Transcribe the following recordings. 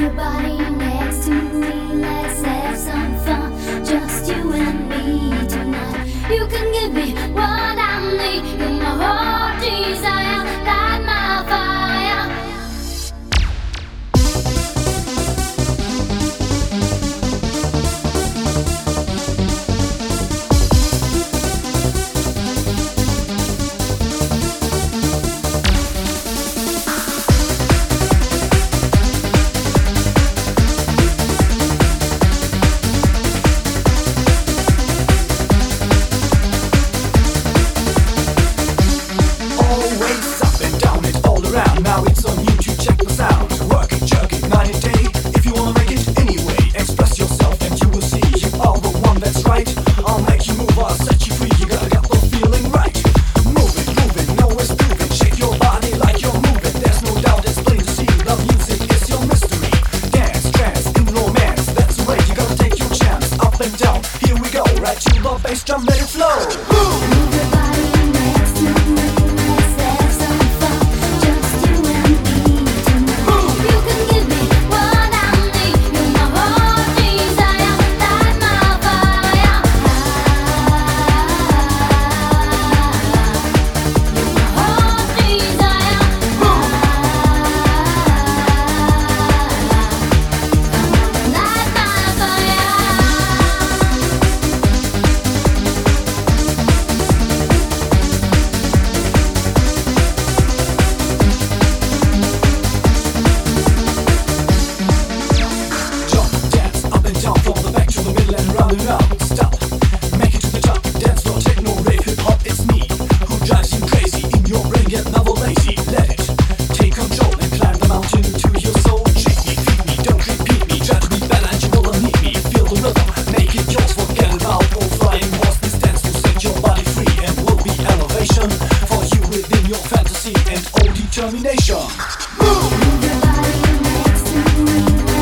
everybody next to me. Let's have some fun, just you and me tonight. You can give me one. space jump, let it flow. determination. Move. Your body and to.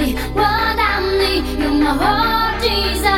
be what I need. You're my whole desire.